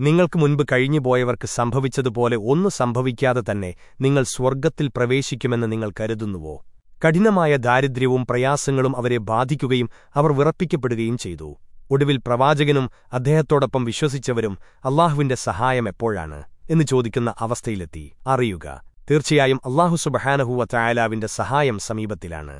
നിങ്ങൾക്ക് മുൻപ് കഴിഞ്ഞുപോയവർക്ക് സംഭവിച്ചതുപോലെ ഒന്നു സംഭവിക്കാതെ തന്നെ നിങ്ങൾ സ്വർഗത്തിൽ പ്രവേശിക്കുമെന്ന് നിങ്ങൾ കരുതുന്നുവോ? കഠിനമായ ദാരിദ്ര്യവും പ്രയാസങ്ങളും അവരെ ബാധിക്കുകയും അവർ വിറപ്പിക്കപ്പെടുകയും ചെയ്തു. ഒടുവിൽ പ്രവാചകനും അദ്ദേഹത്തോടൊപ്പം വിശ്വസിച്ചവരും അള്ളാഹുവിന്റെ സഹായം എപ്പോഴാണ് എന്ന് ചോദിക്കുന്ന അവസ്ഥയിലെത്തി. അറിയുക തീർച്ചയായും അള്ളാഹു സുബഹാനഹുവ ചായാലാവിന്റെ സഹായം സമീപത്തിലാണ്.